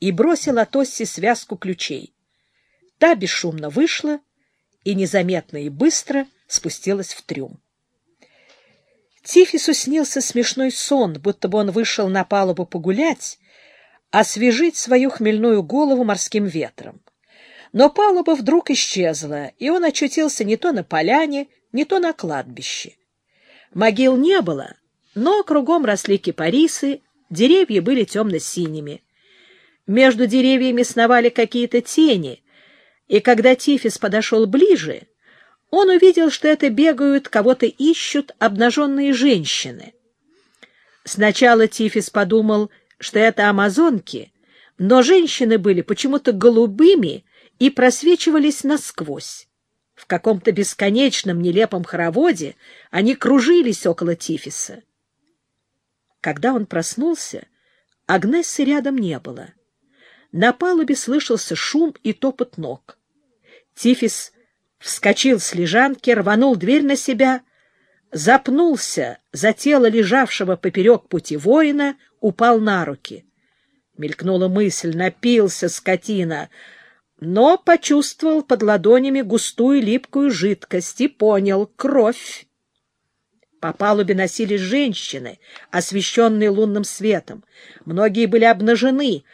и бросил Атоссе связку ключей. Та бесшумно вышла и незаметно и быстро спустилась в трюм. Тифису снился смешной сон, будто бы он вышел на палубу погулять, освежить свою хмельную голову морским ветром. Но палуба вдруг исчезла, и он очутился не то на поляне, не то на кладбище. Могил не было, но кругом росли кипарисы, деревья были темно-синими. Между деревьями сновали какие-то тени, и когда Тифис подошел ближе, он увидел, что это бегают, кого-то ищут обнаженные женщины. Сначала Тифис подумал, что это амазонки, но женщины были почему-то голубыми и просвечивались насквозь. В каком-то бесконечном нелепом хороводе они кружились около Тифиса. Когда он проснулся, Агнессы рядом не было. На палубе слышался шум и топот ног. Тифис вскочил с лежанки, рванул дверь на себя, запнулся за тело лежавшего поперек пути воина, упал на руки. Мелькнула мысль, напился скотина, но почувствовал под ладонями густую липкую жидкость и понял — кровь. По палубе носились женщины, освещенные лунным светом. Многие были обнажены,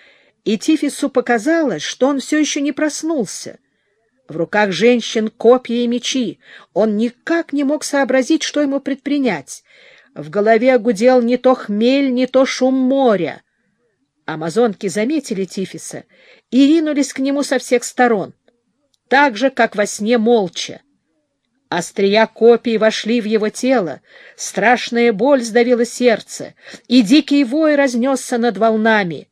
и Тифису показалось, что он все еще не проснулся. В руках женщин копья и мечи. Он никак не мог сообразить, что ему предпринять. В голове гудел не то хмель, не то шум моря. Амазонки заметили Тифиса и ринулись к нему со всех сторон, так же, как во сне молча. Острия копий вошли в его тело, страшная боль сдавила сердце, и дикий вой разнесся над волнами —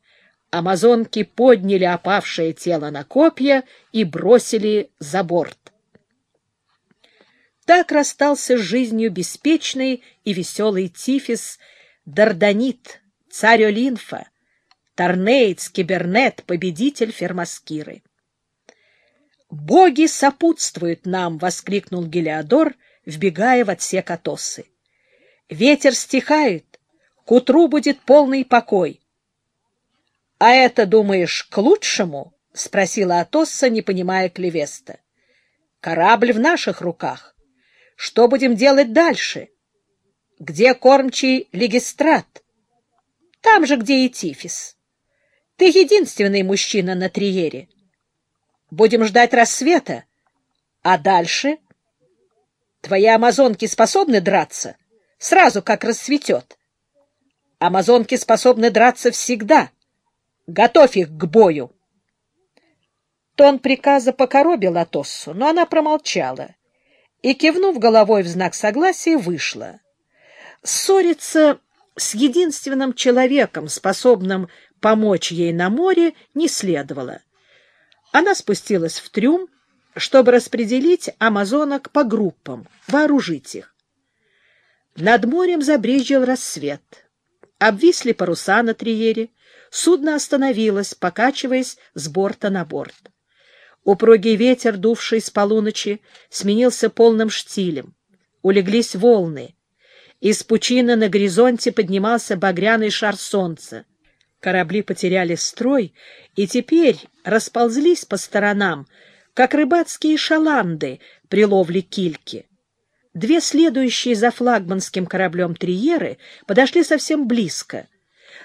амазонки подняли опавшее тело на копья и бросили за борт. Так расстался с жизнью беспечный и веселый Тифис, Дарданит, царь Олинфа, Торнейц, Кибернет, победитель Фермаскиры. «Боги сопутствуют нам!» — воскликнул Гелиодор, вбегая в отсек Атосы. «Ветер стихает, к утру будет полный покой. — А это, думаешь, к лучшему? — спросила Атосса, не понимая Клевеста. — Корабль в наших руках. Что будем делать дальше? Где кормчий легистрат? Там же, где и Тифис. Ты единственный мужчина на Триере. Будем ждать рассвета. А дальше? Твои амазонки способны драться? Сразу, как рассветет. Амазонки способны драться всегда — Готовь их к бою!» Тон приказа покоробил Атоссу, но она промолчала и, кивнув головой в знак согласия, вышла. Ссориться с единственным человеком, способным помочь ей на море, не следовало. Она спустилась в трюм, чтобы распределить амазонок по группам, вооружить их. Над морем забрезжил рассвет. Обвисли паруса на триере, Судно остановилось, покачиваясь с борта на борт. Упругий ветер, дувший с полуночи, сменился полным штилем. Улеглись волны. Из пучины на горизонте поднимался багряный шар солнца. Корабли потеряли строй и теперь расползлись по сторонам, как рыбацкие шаланды при ловле кильки. Две следующие за флагманским кораблем Триеры подошли совсем близко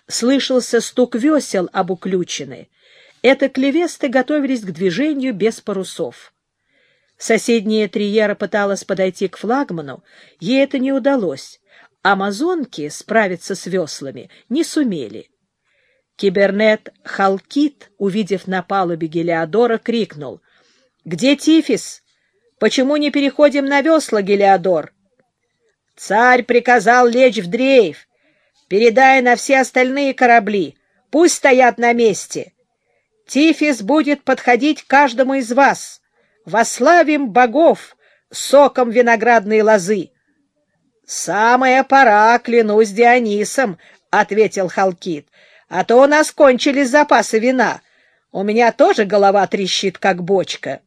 слышался стук весел об уключины. Это клевесты готовились к движению без парусов. Соседняя Триера пыталась подойти к флагману, ей это не удалось. Амазонки справиться с веслами не сумели. Кибернет Халкит, увидев на палубе Гелиодора, крикнул. — Где Тифис? Почему не переходим на весла, Гелиодор? — Царь приказал лечь в дрейф. Передай на все остальные корабли. Пусть стоят на месте. Тифис будет подходить каждому из вас. Вославим богов соком виноградной лозы. — Самая пора, клянусь Дионисом, — ответил Халкит, — а то у нас кончились запасы вина. У меня тоже голова трещит, как бочка.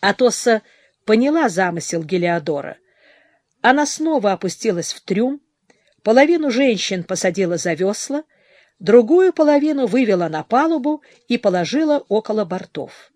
Атоса поняла замысел Гелиодора. Она снова опустилась в трюм, половину женщин посадила за весла, другую половину вывела на палубу и положила около бортов.